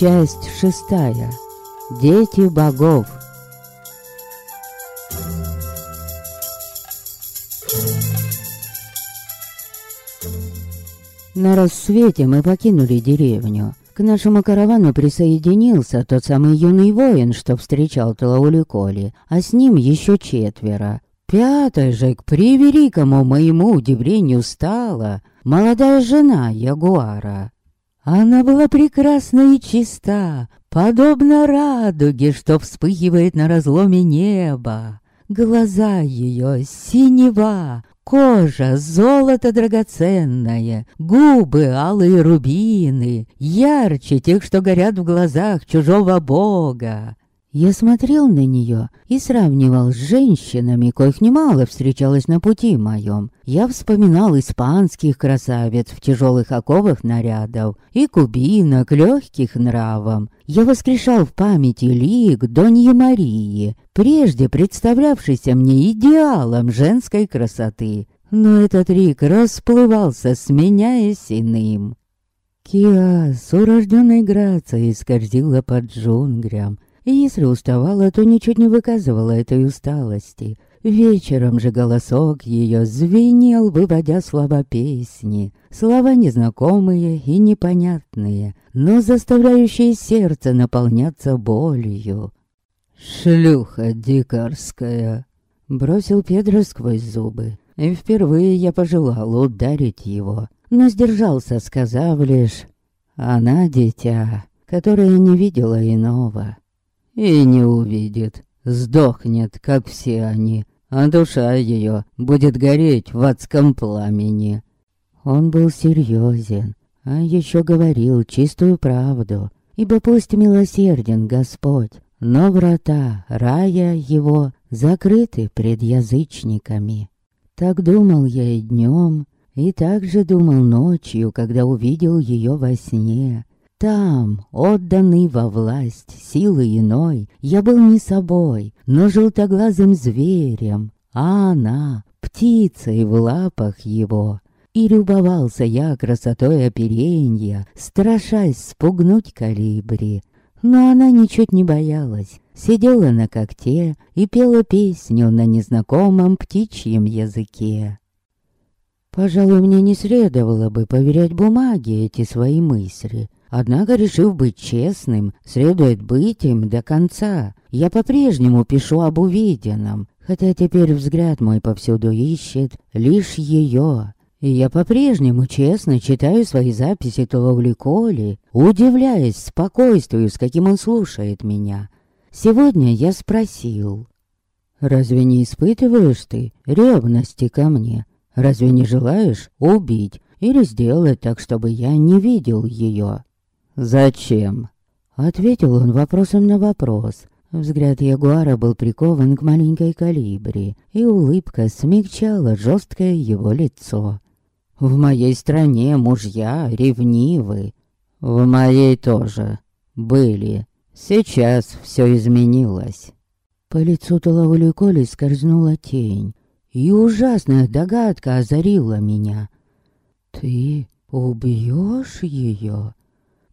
Часть шестая. Дети богов. На рассвете мы покинули деревню. К нашему каравану присоединился тот самый юный воин, что встречал Тлауликоли, а с ним еще четверо. Пятой же, к превеликому моему удивлению, стала молодая жена Ягуара. Она была прекрасна и чиста, подобно радуге, что вспыхивает на разломе неба. Глаза ее синева, кожа золото драгоценное, губы алые рубины, ярче тех, что горят в глазах чужого бога. Я смотрел на нее и сравнивал с женщинами, коих немало встречалось на пути моем. Я вспоминал испанских красавиц в тяжелых оковах нарядов и кубинок легких нравом. Я воскрешал в памяти лик Доньи Марии, прежде представлявшейся мне идеалом женской красоты. Но этот лик расплывался, сменяясь иным. Киа с урожденной грацией скользила под джунглям, и если уставала, то ничуть не выказывала этой усталости. Вечером же голосок ее звенел, выводя слова песни. Слова незнакомые и непонятные, но заставляющие сердце наполняться болью. «Шлюха дикарская!» Бросил Педро сквозь зубы. И впервые я пожелал ударить его, но сдержался, сказав лишь «Она дитя, которое не видела иного». И не увидит, сдохнет, как все они, а душа ее будет гореть в адском пламени. Он был серьезен, а еще говорил чистую правду, ибо пусть милосерден Господь, но врата рая его закрыты пред язычниками. Так думал я и днем, и также думал ночью, когда увидел ее во сне. Там, отданный во власть силы иной, я был не собой, но желтоглазым зверем, а она — птицей в лапах его. И любовался я красотой оперенья, страшась спугнуть калибри. Но она ничуть не боялась, сидела на когте и пела песню на незнакомом птичьем языке. Пожалуй, мне не следовало бы поверять бумаге эти свои мысли — Однако, решив быть честным, следует быть им до конца. Я по-прежнему пишу об увиденном, хотя теперь взгляд мой повсюду ищет лишь ее. И я по-прежнему честно читаю свои записи Толовли Коли, удивляясь спокойствию, с каким он слушает меня. Сегодня я спросил, «Разве не испытываешь ты ревности ко мне? Разве не желаешь убить или сделать так, чтобы я не видел ее?» «Зачем?» Ответил он вопросом на вопрос. Взгляд Ягуара был прикован к маленькой калибре, и улыбка смягчала жесткое его лицо. «В моей стране мужья ревнивы. В моей тоже. Были. Сейчас все изменилось». По лицу Талаули Коли скользнула тень, и ужасная догадка озарила меня. «Ты убьешь ее?»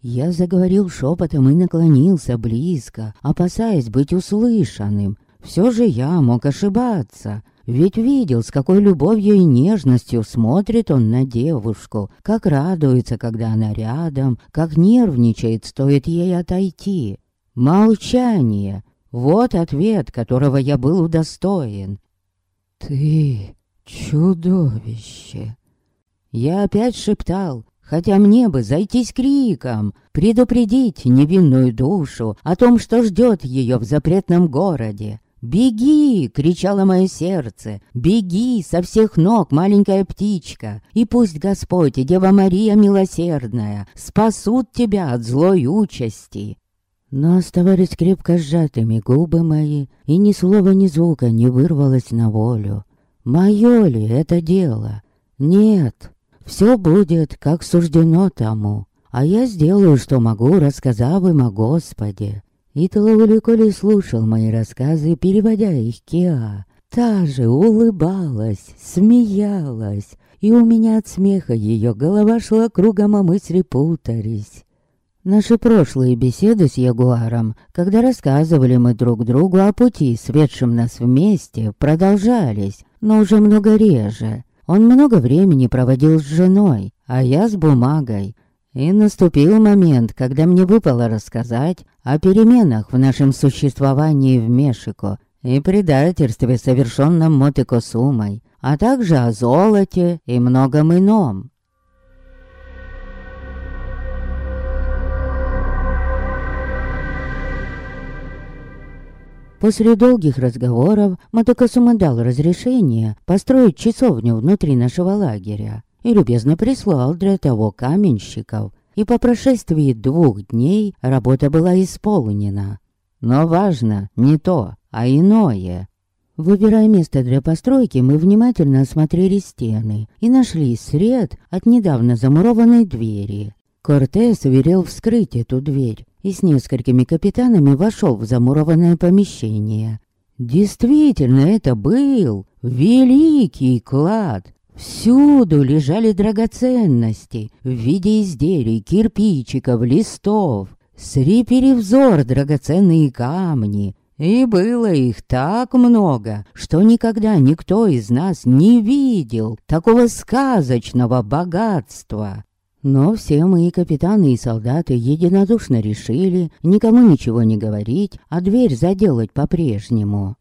Я заговорил шепотом и наклонился близко, опасаясь быть услышанным. Все же я мог ошибаться, ведь видел, с какой любовью и нежностью смотрит он на девушку, как радуется, когда она рядом, как нервничает, стоит ей отойти. Молчание — вот ответ, которого я был удостоен. «Ты чудовище!» Я опять шептал, Хотя мне бы зайтись криком, предупредить невинную душу о том, что ждет ее в запретном городе. «Беги!» — кричало мое сердце. «Беги со всех ног, маленькая птичка! И пусть Господь и Дева Мария Милосердная спасут тебя от злой участи!» Но оставались крепко сжатыми губы мои, и ни слова, ни звука не вырвалось на волю. Мое ли это дело? Нет, все будет, как суждено тому, а я сделаю, что могу, рассказав им о Господе. И Тлауликоли слушал мои рассказы, переводя их Кеа. Та же улыбалась, смеялась, и у меня от смеха ее голова шла кругом, а мысли путались. Наши прошлые беседы с Ягуаром, когда рассказывали мы друг другу о пути, светшем нас вместе, продолжались, но уже много реже. Он много времени проводил с женой, а я с бумагой. И наступил момент, когда мне выпало рассказать о переменах в нашем существовании в Мешико и предательстве, совершенном Мотыко Сумой, а также о золоте и многом ином. После долгих разговоров Матакасума дал разрешение построить часовню внутри нашего лагеря и любезно прислал для того каменщиков, и по прошествии двух дней работа была исполнена. Но важно не то, а иное. Выбирая место для постройки, мы внимательно осмотрели стены и нашли сред от недавно замурованной двери. Кортес велел вскрыть эту дверь и с несколькими капитанами вошел в замурованное помещение. Действительно, это был великий клад. Всюду лежали драгоценности в виде изделий, кирпичиков, листов. Срипели взор драгоценные камни, и было их так много, что никогда никто из нас не видел такого сказочного богатства. Но все мои капитаны и солдаты единодушно решили никому ничего не говорить, а дверь заделать по-прежнему.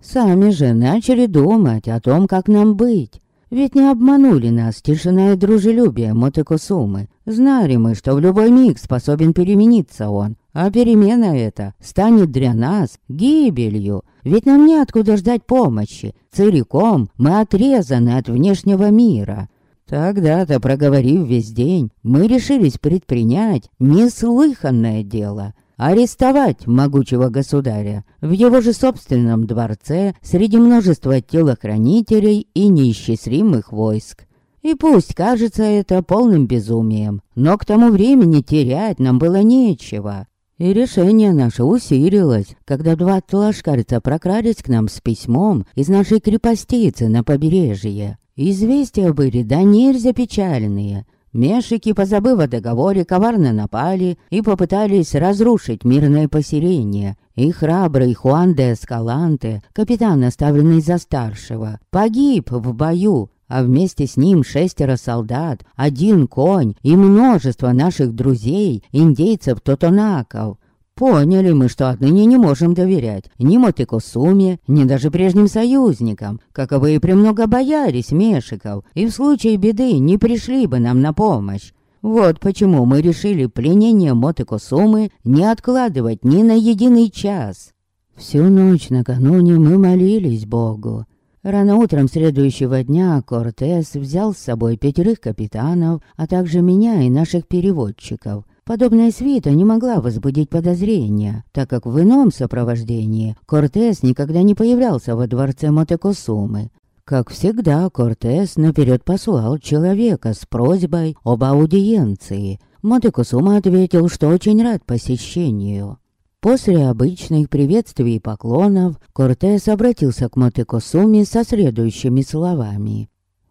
Сами же начали думать о том, как нам быть. Ведь не обманули нас тишина и дружелюбие Мотокосумы. Знали мы, что в любой миг способен перемениться он. А перемена эта станет для нас гибелью. Ведь нам неоткуда ждать помощи. Целиком мы отрезаны от внешнего мира. Тогда-то, проговорив весь день, мы решились предпринять неслыханное дело — арестовать могучего государя в его же собственном дворце среди множества телохранителей и неисчислимых войск. И пусть кажется это полным безумием, но к тому времени терять нам было нечего. И решение наше усилилось, когда два тлашкарца прокрались к нам с письмом из нашей крепостицы на побережье. Известия были да нельзя печальные — Мешики, позабыв о договоре, коварно напали и попытались разрушить мирное поселение. И храбрый Хуан де Эскаланте, капитан, оставленный за старшего, погиб в бою, а вместе с ним шестеро солдат, один конь и множество наших друзей, индейцев-тотонаков. Поняли мы, что отныне не можем доверять ни Мотыкосуме, ни даже прежним союзникам, каковы и премного боялись Мешиков, и в случае беды не пришли бы нам на помощь. Вот почему мы решили пленение Мотыкосумы не откладывать ни на единый час. Всю ночь накануне мы молились Богу. Рано утром следующего дня Кортес взял с собой пятерых капитанов, а также меня и наших переводчиков – Подобная свита не могла возбудить подозрения, так как в ином сопровождении Кортес никогда не появлялся во дворце Мотекосумы. Как всегда, Кортес наперед послал человека с просьбой об аудиенции. Мотекосума ответил, что очень рад посещению. После обычных приветствий и поклонов Кортес обратился к Мотекосуме со следующими словами.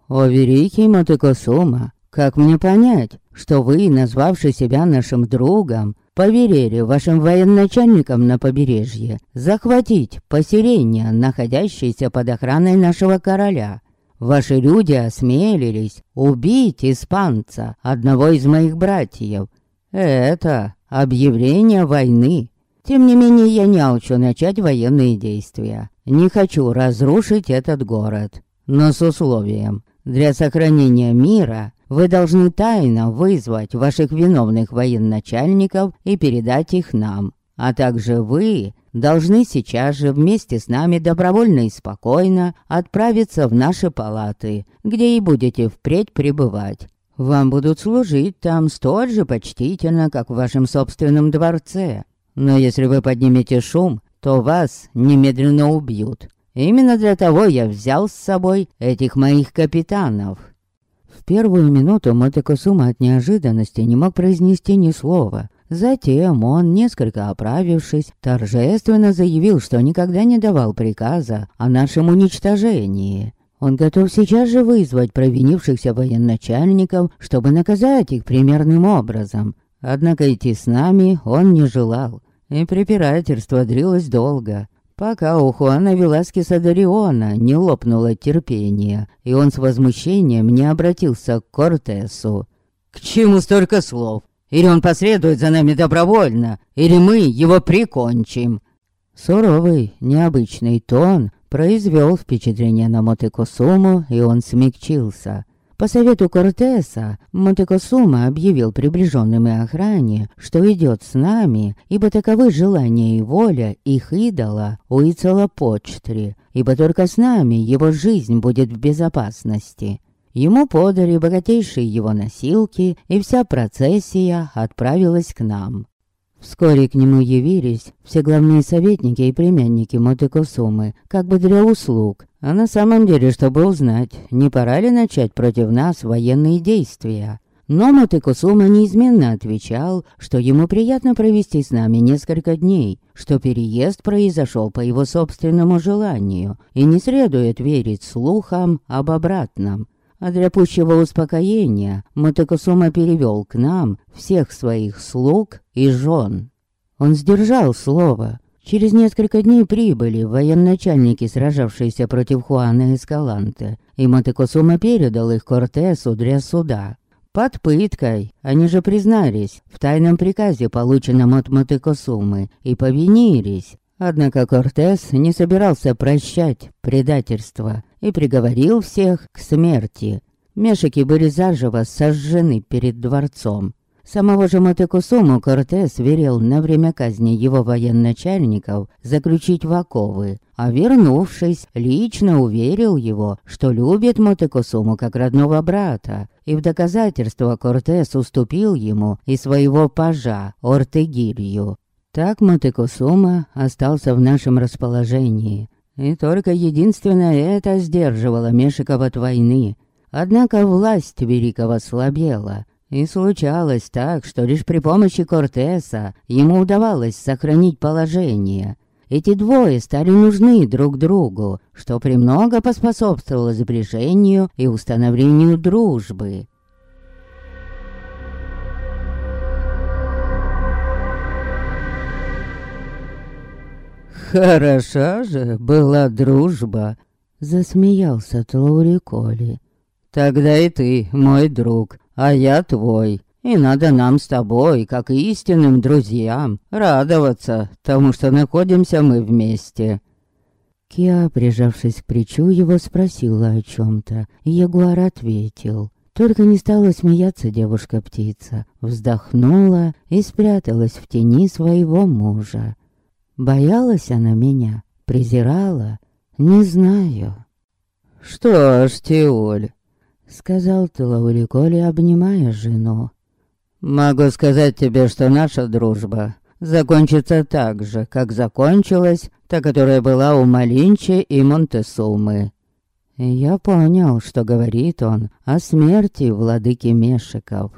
«О великий Мотекосума, как мне понять, что вы, назвавший себя нашим другом, поверили вашим военачальникам на побережье захватить поселение, находящееся под охраной нашего короля? Ваши люди осмелились убить испанца, одного из моих братьев. Это объявление войны. Тем не менее, я не алчу начать военные действия. Не хочу разрушить этот город. Но с условием, для сохранения мира вы должны тайно вызвать ваших виновных военачальников и передать их нам. А также вы должны сейчас же вместе с нами добровольно и спокойно отправиться в наши палаты, где и будете впредь пребывать. Вам будут служить там столь же почтительно, как в вашем собственном дворце. Но если вы поднимете шум, то вас немедленно убьют. Именно для того я взял с собой этих моих капитанов первую минуту Мотокосума от неожиданности не мог произнести ни слова. Затем он, несколько оправившись, торжественно заявил, что никогда не давал приказа о нашем уничтожении. Он готов сейчас же вызвать провинившихся военачальников, чтобы наказать их примерным образом. Однако идти с нами он не желал, и препирательство длилось долго, пока у Хуана Веласкеса Дариона не лопнуло терпение, и он с возмущением не обратился к Кортесу. «К чему столько слов? Или он последует за нами добровольно, или мы его прикончим!» Суровый, необычный тон произвел впечатление на Мотекосуму, и он смягчился. По совету Кортеса, Мотекосума объявил приближенным и охране, что идет с нами, ибо таковы желания и воля их идола Уицелопочтри, ибо только с нами его жизнь будет в безопасности. Ему подали богатейшие его носилки, и вся процессия отправилась к нам. Вскоре к нему явились все главные советники и племянники Мотыкосумы, как бы для услуг, а на самом деле, чтобы узнать, не пора ли начать против нас военные действия. Но Мотыкосума неизменно отвечал, что ему приятно провести с нами несколько дней, что переезд произошел по его собственному желанию, и не следует верить слухам об обратном. А для пущего успокоения Мотокосума перевел к нам всех своих слуг и жен. Он сдержал слово. Через несколько дней прибыли военачальники, сражавшиеся против Хуана Эскаланте, и Мотокосума передал их Кортесу для суда. Под пыткой они же признались в тайном приказе, полученном от Мотокосумы, и повинились. Однако Кортес не собирался прощать предательство и приговорил всех к смерти. Мешики были заживо сожжены перед дворцом. Самого же Мотекусуму Кортес верил на время казни его военачальников заключить в оковы, а вернувшись, лично уверил его, что любит Мотекусуму как родного брата, и в доказательство Кортес уступил ему и своего пажа Ортегилью. Так Мотекусума остался в нашем расположении, и только единственное это сдерживало Мешиков от войны. Однако власть Великого слабела, и случалось так, что лишь при помощи Кортеса ему удавалось сохранить положение. Эти двое стали нужны друг другу, что премного поспособствовало сближению и установлению дружбы. «Хороша же была дружба!» Засмеялся Тлауриколи. «Тогда и ты, мой друг, а я твой. И надо нам с тобой, как истинным друзьям, радоваться тому, что находимся мы вместе». Киа, прижавшись к плечу, его спросила о чем-то, Ягуар ответил. Только не стала смеяться девушка-птица, вздохнула и спряталась в тени своего мужа. Боялась она меня, презирала, не знаю. «Что ж, Тиоль», — сказал Тулаули Коли, обнимая жену. «Могу сказать тебе, что наша дружба закончится так же, как закончилась та, которая была у Малинчи и Монтесумы». Я понял, что говорит он о смерти владыки Мешиков.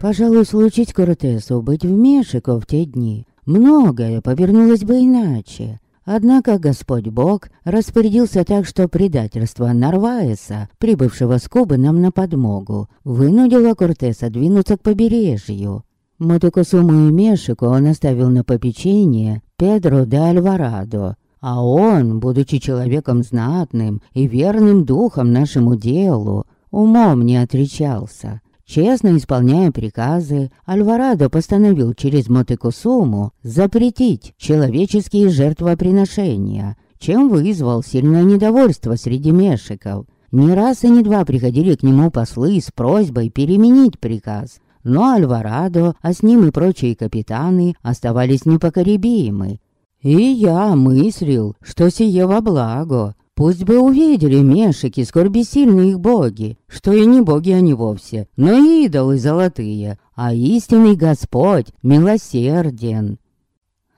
Пожалуй, случить Кортесу быть в Мешико в те дни, многое повернулось бы иначе. Однако Господь Бог распорядился так, что предательство Нарваеса, прибывшего с Кубы нам на подмогу, вынудило Кортеса двинуться к побережью. Мотокосуму и Мешико он оставил на попечение Педро де Альварадо, а он, будучи человеком знатным и верным духом нашему делу, умом не отречался. Честно исполняя приказы, Альварадо постановил через Мотекусуму запретить человеческие жертвоприношения, чем вызвал сильное недовольство среди мешиков. Не раз и не два приходили к нему послы с просьбой переменить приказ, но Альварадо, а с ним и прочие капитаны оставались непокоребимы. И я мыслил, что сие во благо, Пусть бы увидели мешики, сколь бессильны их боги, что и не боги они вовсе, но и идолы золотые, а истинный Господь милосерден.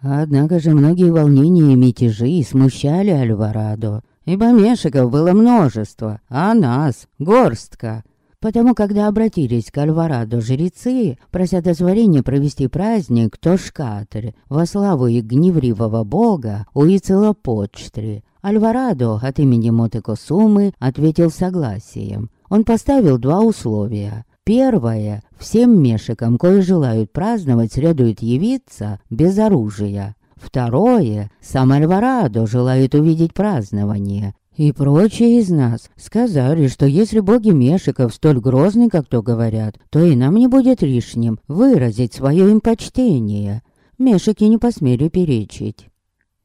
Однако же многие волнения и мятежи смущали Альварадо, ибо мешиков было множество, а нас — горстка. Потому, когда обратились к Альварадо жрецы, прося дозволения провести праздник Тошкатр во славу их гневливого бога Уицелопочтри, Альварадо от имени Мотеко Сумы ответил согласием. Он поставил два условия. Первое. Всем мешикам, кои желают праздновать, следует явиться без оружия. Второе. Сам Альварадо желает увидеть празднование. И прочие из нас сказали, что если боги Мешиков столь грозны, как то говорят, то и нам не будет лишним выразить свое им почтение. Мешики не посмели перечить.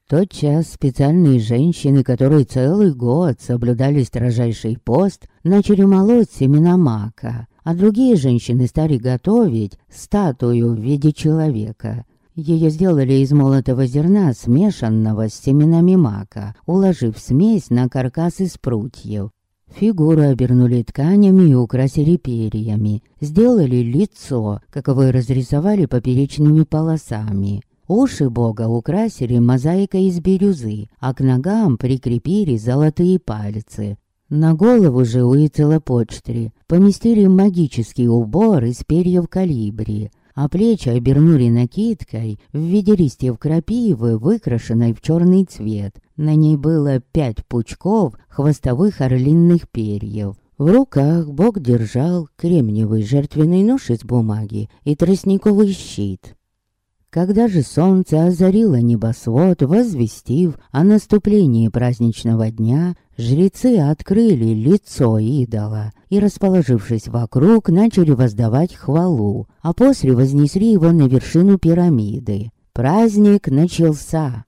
Тот час специальные женщины, которые целый год соблюдали строжайший пост, начали молоть семена мака, а другие женщины стали готовить статую в виде человека. Ее сделали из молотого зерна, смешанного с семенами мака, уложив смесь на каркас из прутьев. Фигуру обернули тканями и украсили перьями. Сделали лицо, каковое разрисовали поперечными полосами. Уши бога украсили мозаикой из бирюзы, а к ногам прикрепили золотые пальцы. На голову же у Ицелопочтри поместили магический убор из перьев калибри, а плечи обернули накидкой в виде листьев крапивы, выкрашенной в черный цвет. На ней было пять пучков хвостовых орлинных перьев. В руках бог держал кремниевый жертвенный нож из бумаги и тростниковый щит. Когда же солнце озарило небосвод, возвестив о наступлении праздничного дня, жрецы открыли лицо идола и, расположившись вокруг, начали воздавать хвалу, а после вознесли его на вершину пирамиды. Праздник начался.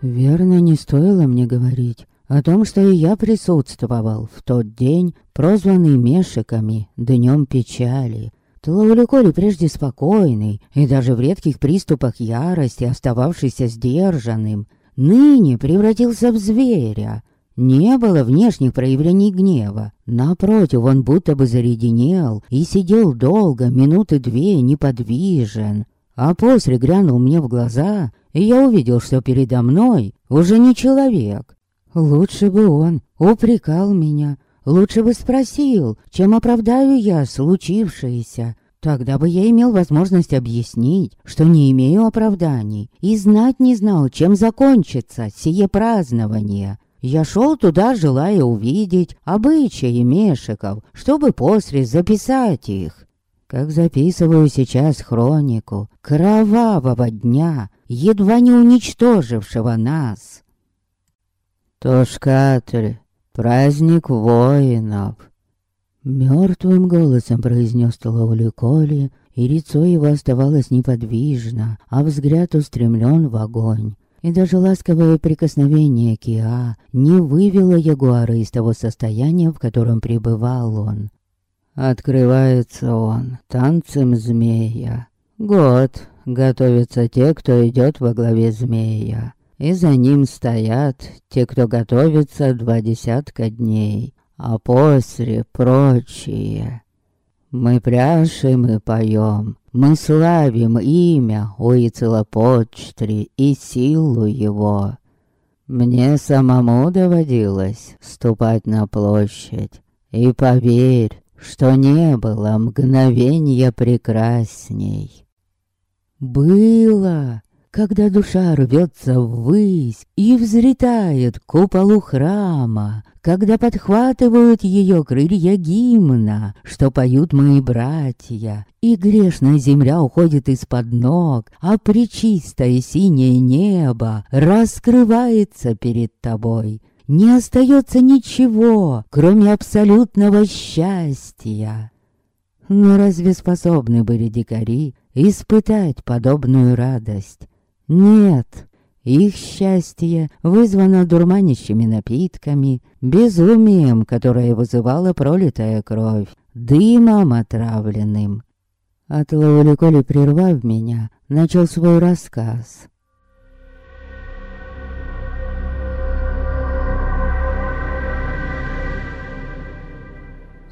Верно, не стоило мне говорить о том, что и я присутствовал в тот день, прозванный Мешиками Днем Печали. Тлауликоли прежде спокойный и даже в редких приступах ярости остававшийся сдержанным, ныне превратился в зверя. Не было внешних проявлений гнева. Напротив, он будто бы зареденел и сидел долго, минуты две, неподвижен. А после глянул мне в глаза, и я увидел, что передо мной уже не человек, Лучше бы он упрекал меня, лучше бы спросил, чем оправдаю я случившееся. Тогда бы я имел возможность объяснить, что не имею оправданий, и знать не знал, чем закончится сие празднование. Я шел туда, желая увидеть обычаи мешиков, чтобы после записать их. Как записываю сейчас хронику кровавого дня, едва не уничтожившего нас. Тошкатль, праздник воинов. Мертвым голосом произнес Тлаули Коли, и лицо его оставалось неподвижно, а взгляд устремлен в огонь. И даже ласковое прикосновение Киа не вывело Ягуара из того состояния, в котором пребывал он. Открывается он танцем змея. Год готовятся те, кто идет во главе змея и за ним стоят те, кто готовится два десятка дней, а после прочие. Мы пряшем и поем, мы славим имя Уицелопочтри и силу его. Мне самому доводилось ступать на площадь, и поверь, что не было мгновенья прекрасней. Было, когда душа рвется ввысь и взлетает к куполу храма, когда подхватывают ее крылья гимна, что поют мои братья, и грешная земля уходит из-под ног, а причистое синее небо раскрывается перед тобой. Не остается ничего, кроме абсолютного счастья. Но разве способны были дикари испытать подобную радость? Нет, их счастье вызвано дурманящими напитками, безумием, которое вызывала пролитая кровь, дымом отравленным. От Лауликоли, прервав меня, начал свой рассказ.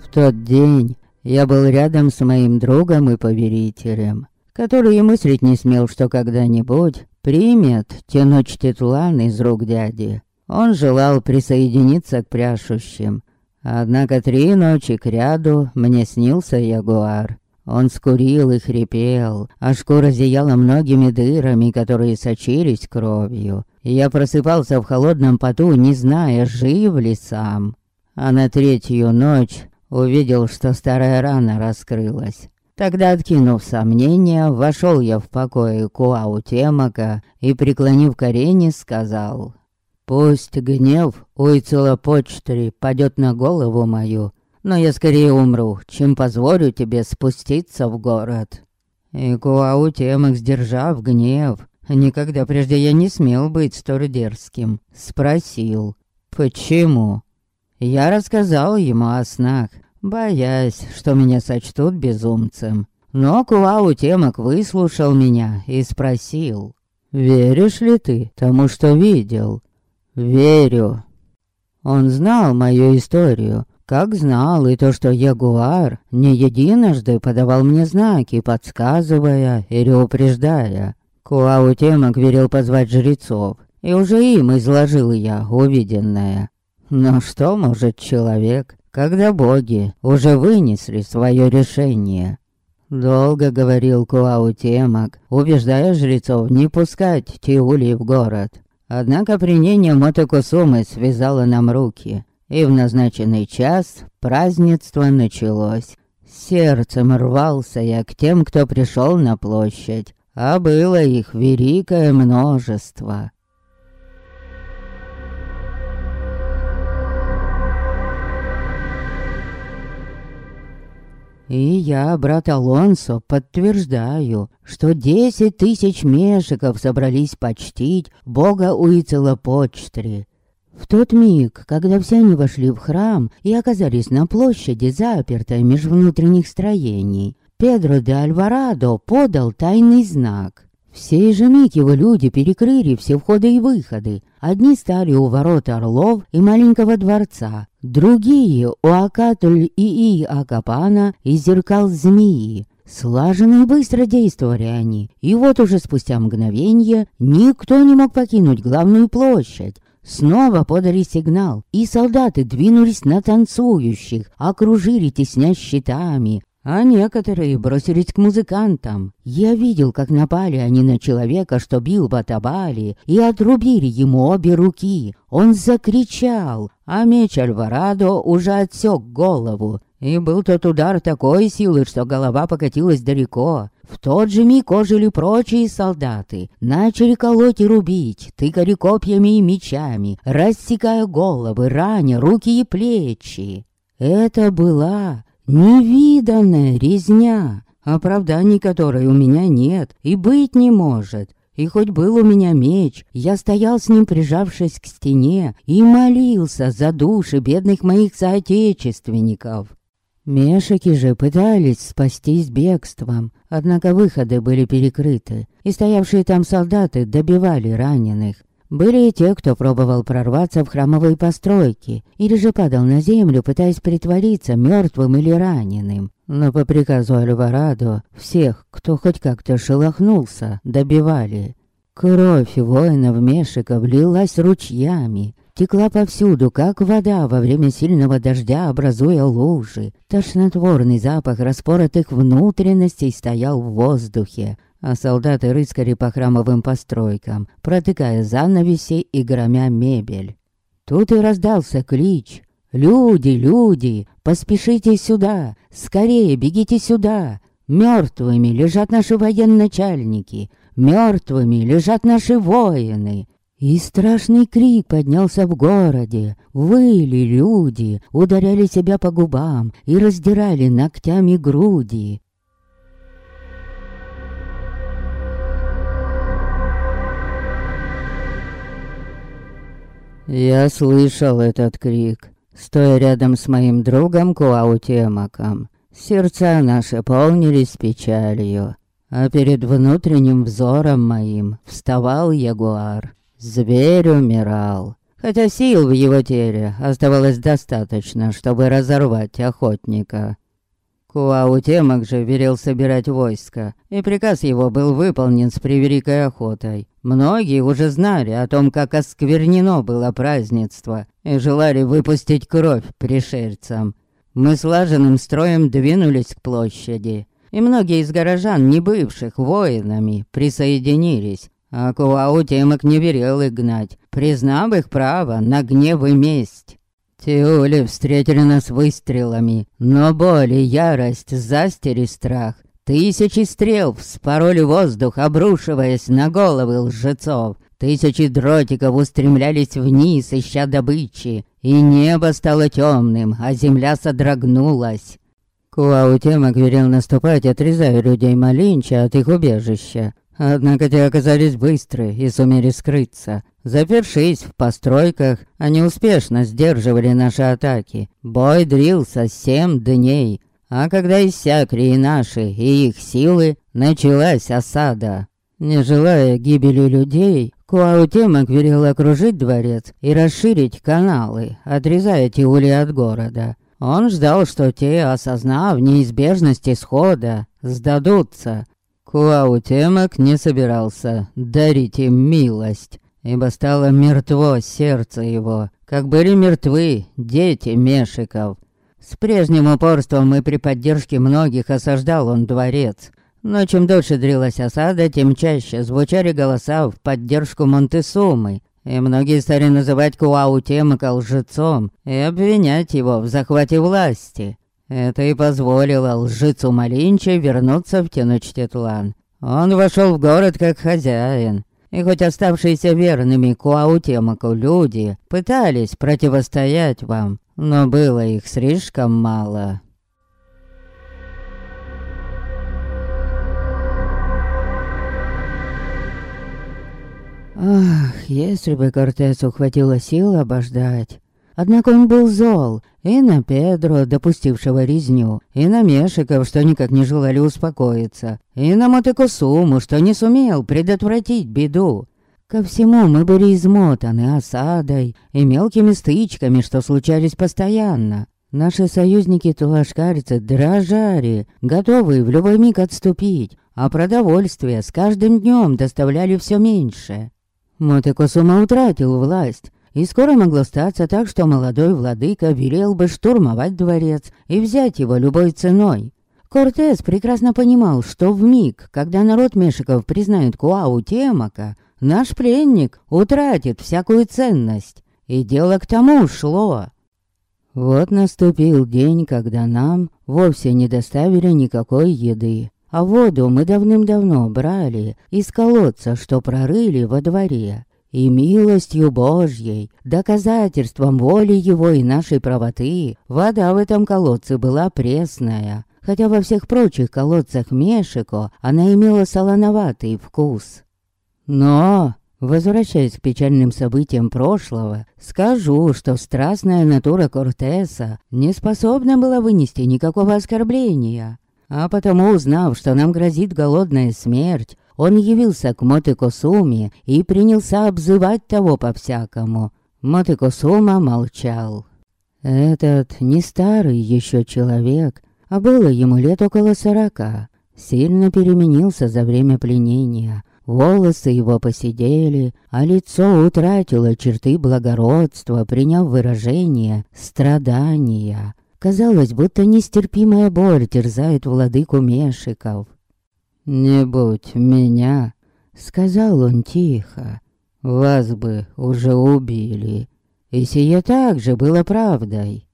В тот день я был рядом с моим другом и поверителем который и мыслить не смел, что когда-нибудь примет Теночтитлан из рук дяди. Он желал присоединиться к пряшущим. Однако три ночи к ряду мне снился ягуар. Он скурил и хрипел, а шкура зияла многими дырами, которые сочились кровью. Я просыпался в холодном поту, не зная, жив ли сам. А на третью ночь увидел, что старая рана раскрылась. Тогда, откинув сомнения, вошел я в покое Куау Темака и, преклонив колени, сказал «Пусть гнев Уйцелопочтри падет на голову мою, но я скорее умру, чем позволю тебе спуститься в город». И Куау Темок, сдержав гнев, никогда прежде я не смел быть столь дерзким, спросил, «Почему?» Я рассказал ему о снах, боясь, что меня сочтут безумцем. Но Куау Темок выслушал меня и спросил, «Веришь ли ты тому, что видел?» «Верю». Он знал мою историю, как знал и то, что Ягуар не единожды подавал мне знаки, подсказывая или упреждая. Куаутемок велел позвать жрецов, и уже им изложил я увиденное. Но что может человек, когда боги уже вынесли свое решение? Долго говорил Куаутемок, убеждая жрецов не пускать Тиули в город. Однако принение Мотокусумы связало нам руки, и в назначенный час празднество началось. Сердцем рвался я к тем, кто пришел на площадь, а было их великое множество. И я, брат Алонсо, подтверждаю, что десять тысяч мешиков собрались почтить бога Уицелопочтри, в тот миг, когда все они вошли в храм и оказались на площади, запертой меж внутренних строений, Педро де Альварадо подал тайный знак. В сей же миг его люди перекрыли все входы и выходы. Одни стали у ворот Орлов и маленького дворца, другие у Акатуль и Акапана и зеркал змеи. Слаженно и быстро действовали они, и вот уже спустя мгновение никто не мог покинуть главную площадь. Снова подали сигнал, и солдаты двинулись на танцующих, окружили тесня щитами, а некоторые бросились к музыкантам. Я видел, как напали они на человека, что бил Батабали, и отрубили ему обе руки. Он закричал, а меч Альварадо уже отсек голову. И был тот удар такой силы, что голова покатилась далеко. В тот же миг ожили прочие солдаты, начали колоть и рубить, тыкали копьями и мечами, рассекая головы, раня руки и плечи. Это была невиданная резня, оправданий которой у меня нет и быть не может. И хоть был у меня меч, я стоял с ним, прижавшись к стене, и молился за души бедных моих соотечественников. Мешики же пытались спастись бегством, однако выходы были перекрыты, и стоявшие там солдаты добивали раненых. Были и те, кто пробовал прорваться в храмовые постройки, или же падал на землю, пытаясь притвориться мертвым или раненым. Но по приказу Альварадо всех, кто хоть как-то шелохнулся, добивали. Кровь воинов Мешиков лилась ручьями, текла повсюду, как вода во время сильного дождя, образуя лужи. Тошнотворный запах распоротых внутренностей стоял в воздухе, а солдаты-рыцари по храмовым постройкам, протыкая занавеси и громя мебель. Тут и раздался клич. «Люди, люди, поспешите сюда! Скорее бегите сюда! Мертвыми лежат наши военачальники! Мертвыми лежат наши воины!» И страшный крик поднялся в городе. Выли люди, ударяли себя по губам и раздирали ногтями груди. Я слышал этот крик, стоя рядом с моим другом Куаутемаком. Сердца наши полнились печалью, а перед внутренним взором моим вставал ягуар. Зверь умирал, хотя сил в его теле оставалось достаточно, чтобы разорвать охотника. Куаутемок же велел собирать войско, и приказ его был выполнен с превеликой охотой. Многие уже знали о том, как осквернено было празднество, и желали выпустить кровь пришельцам. Мы слаженным строем двинулись к площади. и многие из горожан, не бывших воинами, присоединились. А Куау темок не верил гнать, признав их право на гнев и месть. Тиули встретили нас выстрелами, но боль и ярость, застери страх. Тысячи стрел вспороли воздух, обрушиваясь на головы лжецов. Тысячи дротиков устремлялись вниз, ища добычи, и небо стало темным, а земля содрогнулась. Куаутемок велел наступать, отрезая людей Малинча от их убежища. Однако те оказались быстры и сумели скрыться. Запершись в постройках, они успешно сдерживали наши атаки. Бой дрился семь дней, а когда иссякли и наши, и их силы, началась осада. Не желая гибели людей, Куаутемок велел окружить дворец и расширить каналы, отрезая Тиули от города. Он ждал, что те, осознав неизбежность исхода, сдадутся. Куаутемок не собирался дарить им милость, ибо стало мертво сердце его, как были мертвы дети Мешиков. С прежним упорством и при поддержке многих осаждал он дворец. Но чем дольше дрилась осада, тем чаще звучали голоса в поддержку Монтесумы, и многие стали называть Куаутемака лжецом и обвинять его в захвате власти. Это и позволило лжицу Малинча вернуться в Теночтетлан. Он вошел в город как хозяин, и хоть оставшиеся верными Куаутемаку люди пытались противостоять вам, но было их слишком мало. Ах, если бы Кортесу хватило сил обождать. Однако он был зол и на Педро, допустившего резню, и на Мешиков, что никак не желали успокоиться, и на Мотекосуму, что не сумел предотвратить беду. Ко всему мы были измотаны осадой и мелкими стычками, что случались постоянно. Наши союзники-тулашкарцы дрожали, готовые в любой миг отступить, а продовольствие с каждым днем доставляли все меньше. Мотекосума утратил власть, и скоро могло статься так, что молодой владыка велел бы штурмовать дворец и взять его любой ценой. Кортес прекрасно понимал, что в миг, когда народ Мешиков признает Куау Темака, наш пленник утратит всякую ценность, и дело к тому шло. Вот наступил день, когда нам вовсе не доставили никакой еды. А воду мы давным-давно брали из колодца, что прорыли во дворе. И милостью Божьей, доказательством воли Его и нашей правоты, вода в этом колодце была пресная, хотя во всех прочих колодцах Мешико она имела солоноватый вкус. Но, возвращаясь к печальным событиям прошлого, скажу, что страстная натура Кортеса не способна была вынести никакого оскорбления. А потому, узнав, что нам грозит голодная смерть, он явился к Мотыкосуме и принялся обзывать того по-всякому. Мотыкосума молчал. Этот не старый еще человек, а было ему лет около сорока, сильно переменился за время пленения. Волосы его посидели, а лицо утратило черты благородства, приняв выражение страдания. Казалось, будто нестерпимая боль терзает владыку Мешиков. «Не будь меня», — сказал он тихо, — «вас бы уже убили». И сие также было правдой.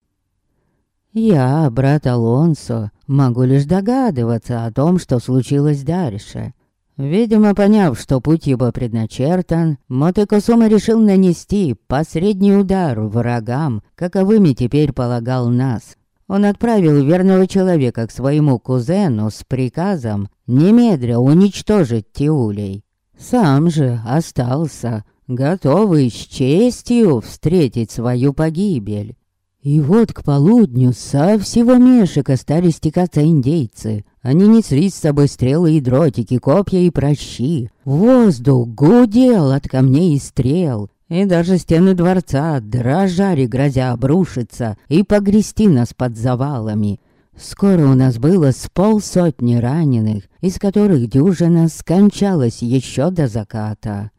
Я, брат Алонсо, могу лишь догадываться о том, что случилось дальше. Видимо, поняв, что путь его предначертан, Мотекосума решил нанести последний удар врагам, каковыми теперь полагал нас. Он отправил верного человека к своему кузену с приказом немедля уничтожить Тиулей. Сам же остался, готовый с честью встретить свою погибель. И вот к полудню со всего Мешика стали стекаться индейцы. Они несли с собой стрелы и дротики, копья и прощи. Воздух гудел от камней и стрел. И даже стены дворца дрожали, грозя обрушиться и погрести нас под завалами. Скоро у нас было с полсотни раненых, из которых дюжина скончалась еще до заката.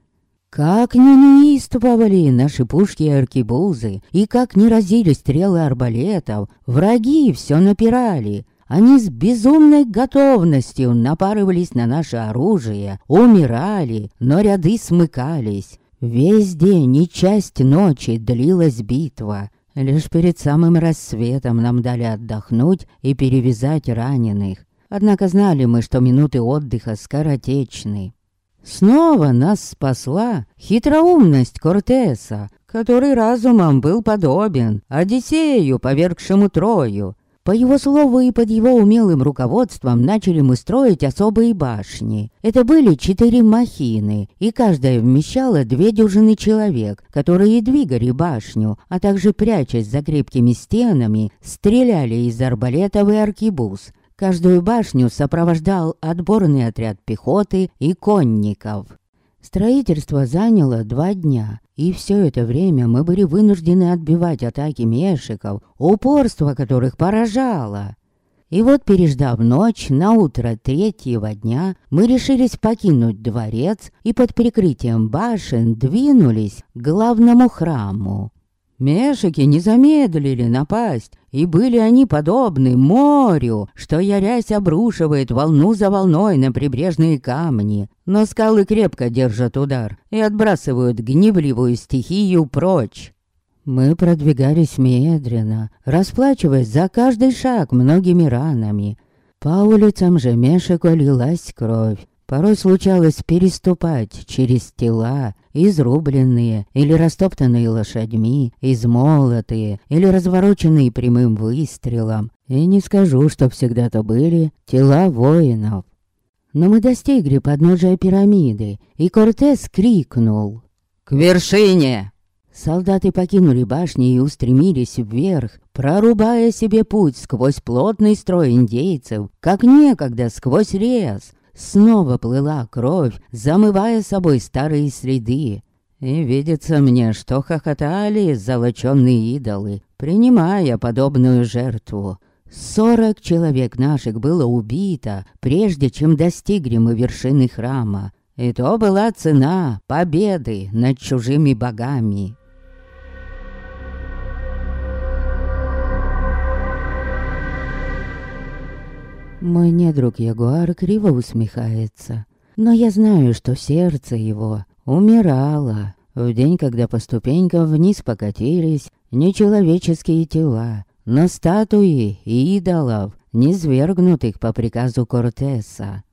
Как не неистовали наши пушки и аркебузы, и как не разили стрелы арбалетов, враги все напирали. Они с безумной готовностью напарывались на наше оружие, умирали, но ряды смыкались. Весь день и часть ночи длилась битва. Лишь перед самым рассветом нам дали отдохнуть и перевязать раненых. Однако знали мы, что минуты отдыха скоротечны. Снова нас спасла хитроумность Кортеса, который разумом был подобен Одиссею, повергшему Трою. По его слову и под его умелым руководством начали мы строить особые башни. Это были четыре махины, и каждая вмещала две дюжины человек, которые двигали башню, а также, прячась за крепкими стенами, стреляли из арбалетов и аркибуз. Каждую башню сопровождал отборный отряд пехоты и конников. Строительство заняло два дня, и все это время мы были вынуждены отбивать атаки мешиков, упорство которых поражало. И вот, переждав ночь, на утро третьего дня мы решились покинуть дворец и под прикрытием башен двинулись к главному храму. Мешики не замедлили напасть, и были они подобны морю, что ярясь обрушивает волну за волной на прибрежные камни. Но скалы крепко держат удар и отбрасывают гневливую стихию прочь. Мы продвигались медленно, расплачиваясь за каждый шаг многими ранами. По улицам же Мешику лилась кровь. Порой случалось переступать через тела, изрубленные или растоптанные лошадьми, измолотые или развороченные прямым выстрелом. И не скажу, что всегда-то были тела воинов. Но мы достигли подножия пирамиды, и Кортес крикнул «К вершине!» Солдаты покинули башни и устремились вверх, прорубая себе путь сквозь плотный строй индейцев, как некогда сквозь лес. Снова плыла кровь, замывая собой старые следы. И видится мне, что хохотали золоченные идолы, принимая подобную жертву. Сорок человек наших было убито, прежде чем достигли мы вершины храма. И то была цена победы над чужими богами. Мой недруг Ягуар криво усмехается. Но я знаю, что сердце его умирало в день, когда по ступенькам вниз покатились нечеловеческие тела, на статуи и идолов, низвергнутых по приказу Кортеса.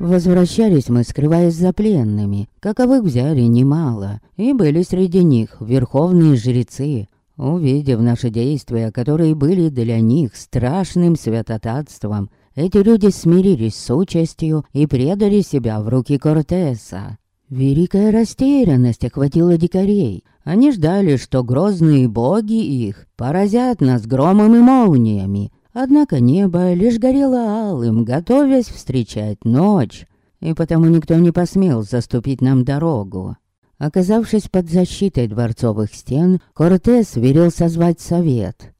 Возвращались мы, скрываясь за пленными, каковых взяли немало, и были среди них верховные жрецы. Увидев наши действия, которые были для них страшным святотатством, эти люди смирились с участью и предали себя в руки Кортеса. Великая растерянность охватила дикарей. Они ждали, что грозные боги их поразят нас громом и молниями, Однако небо лишь горело алым, готовясь встречать ночь, и потому никто не посмел заступить нам дорогу. Оказавшись под защитой дворцовых стен, Кортес велел созвать совет.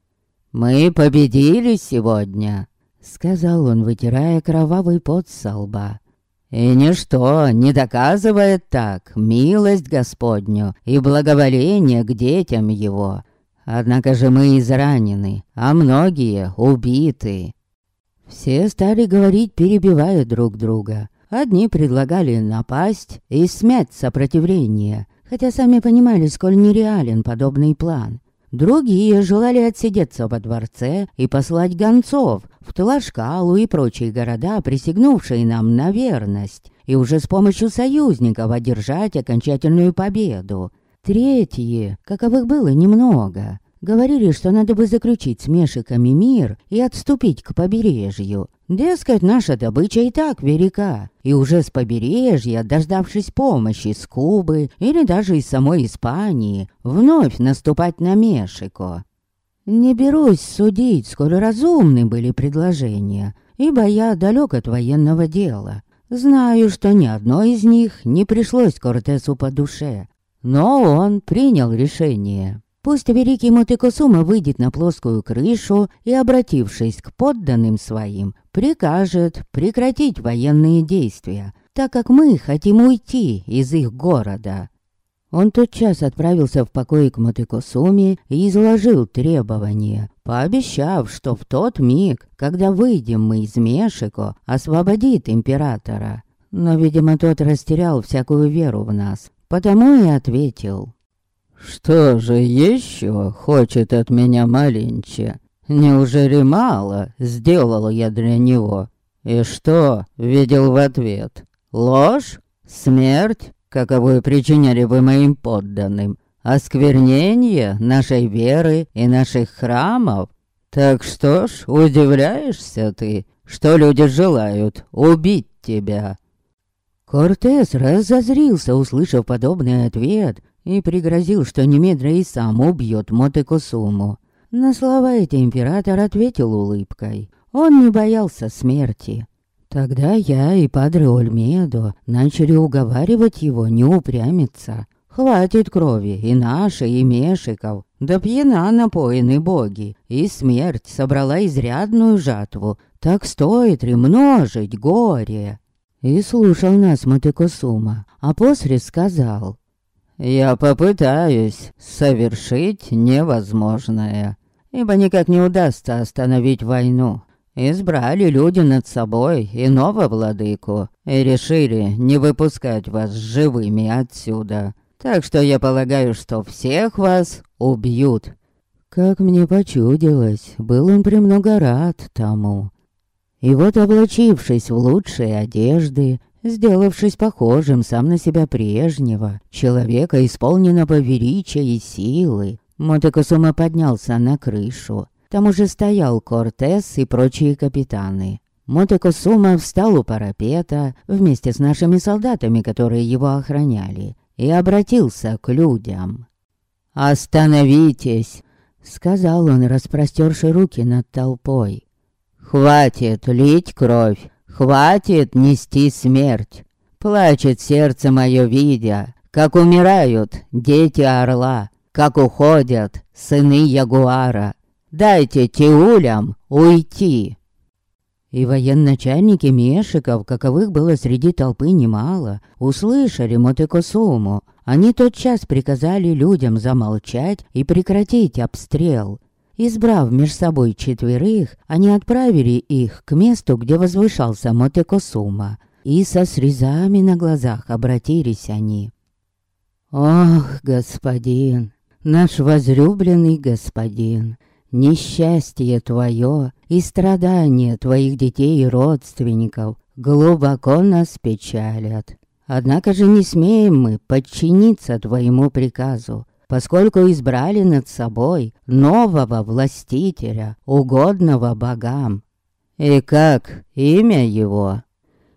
«Мы победили сегодня», — сказал он, вытирая кровавый пот со лба. «И ничто не доказывает так милость Господню и благоволение к детям его. Однако же мы изранены, а многие убиты. Все стали говорить, перебивая друг друга. Одни предлагали напасть и смять сопротивление, хотя сами понимали, сколь нереален подобный план. Другие желали отсидеться во дворце и послать гонцов в Тлашкалу и прочие города, присягнувшие нам на верность, и уже с помощью союзников одержать окончательную победу. Третьи, каковых было немного, говорили, что надо бы заключить с мешиками мир и отступить к побережью. Дескать, наша добыча и так велика, и уже с побережья, дождавшись помощи с Кубы или даже из самой Испании, вновь наступать на Мешико. Не берусь судить, сколь разумны были предложения, ибо я далек от военного дела. Знаю, что ни одно из них не пришлось Кортесу по душе, но он принял решение. Пусть великий Мотыкосума выйдет на плоскую крышу и, обратившись к подданным своим, прикажет прекратить военные действия, так как мы хотим уйти из их города. Он тотчас отправился в покой к Мотыкосуме и изложил требования, пообещав, что в тот миг, когда выйдем мы из Мешико, освободит императора. Но, видимо, тот растерял всякую веру в нас, потому и ответил. «Что же еще хочет от меня Малинче? Неужели мало сделала я для него? И что видел в ответ? Ложь? Смерть? каковую причиняли вы моим подданным, осквернение нашей веры и наших храмов. Так что ж, удивляешься ты, что люди желают убить тебя?» Кортес разозрился, услышав подобный ответ, и пригрозил, что немедля и сам убьет Мотекосуму. На слова эти император ответил улыбкой. Он не боялся смерти. Тогда я и Падре Ольмедо начали уговаривать его не упрямиться. Хватит крови и нашей, и Мешиков. Да пьяна напоены боги, и смерть собрала изрядную жатву. Так стоит ли множить горе? И слушал нас Матыкосума, а после сказал. «Я попытаюсь совершить невозможное, ибо никак не удастся остановить войну. Избрали люди над собой иного владыку и решили не выпускать вас живыми отсюда. Так что я полагаю, что всех вас убьют. Как мне почудилось, был он премного рад тому. И вот облачившись в лучшие одежды, сделавшись похожим сам на себя прежнего, человека, исполненного величия и силы, Мотокосума поднялся на крышу там уже стоял Кортес и прочие капитаны. Мотокосума встал у парапета вместе с нашими солдатами, которые его охраняли, и обратился к людям. «Остановитесь!» — сказал он, распростерши руки над толпой. «Хватит лить кровь, хватит нести смерть. Плачет сердце мое, видя, как умирают дети орла, как уходят сыны ягуара, Дайте тиулям уйти!» И военачальники Мешиков, каковых было среди толпы немало, услышали Мотыкосуму. Они тотчас приказали людям замолчать и прекратить обстрел. Избрав между собой четверых, они отправили их к месту, где возвышался Мотыкосума. И со слезами на глазах обратились они. «Ох, господин, наш возлюбленный господин!» Несчастье твое и страдания твоих детей и родственников глубоко нас печалят. Однако же не смеем мы подчиниться твоему приказу, поскольку избрали над собой нового властителя, угодного богам. И как имя его?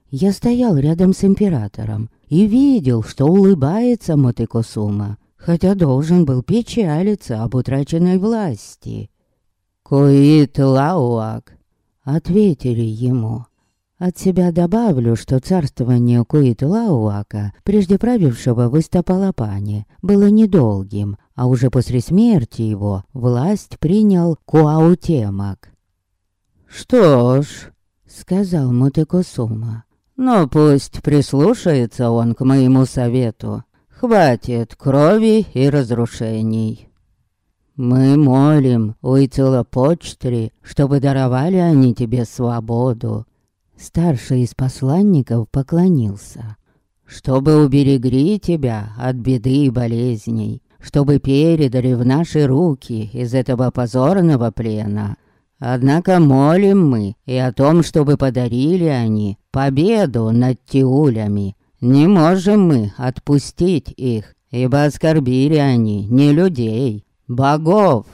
Я стоял рядом с императором и видел, что улыбается Мотыкосума, хотя должен был печалиться об утраченной власти. Куитлауак, ответили ему. От себя добавлю, что царствование Куитлауака, прежде правившего в Истапалапане, было недолгим, а уже после смерти его власть принял Куаутемак. «Что ж», — сказал Мутекосума, — «но пусть прислушается он к моему совету. Хватит крови и разрушений». Мы молим Уицелопочтри, чтобы даровали они тебе свободу. Старший из посланников поклонился. Чтобы уберегли тебя от беды и болезней, чтобы передали в наши руки из этого позорного плена. Однако молим мы и о том, чтобы подарили они победу над тиулями. Не можем мы отпустить их, ибо оскорбили они не людей, богов!»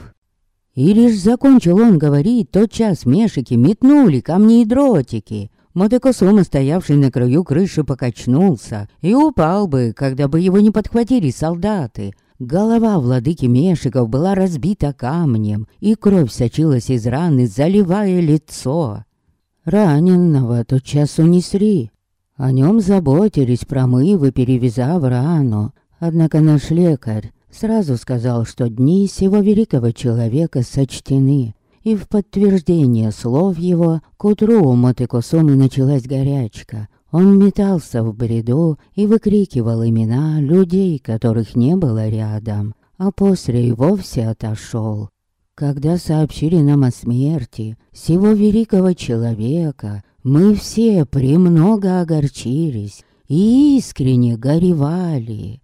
И лишь закончил он говорить, тотчас мешики метнули камни и дротики. Мотокосума, стоявший на краю крыши, покачнулся и упал бы, когда бы его не подхватили солдаты. Голова владыки Мешиков была разбита камнем, и кровь сочилась из раны, заливая лицо. Раненого тотчас унесли. О нем заботились, промыв и перевязав рану. Однако наш лекарь Сразу сказал, что дни сего великого человека сочтены, и в подтверждение слов его к утру у Мотыкосумы началась горячка. Он метался в бреду и выкрикивал имена людей, которых не было рядом, а после и вовсе отошел. Когда сообщили нам о смерти сего великого человека, мы все премного огорчились и искренне горевали.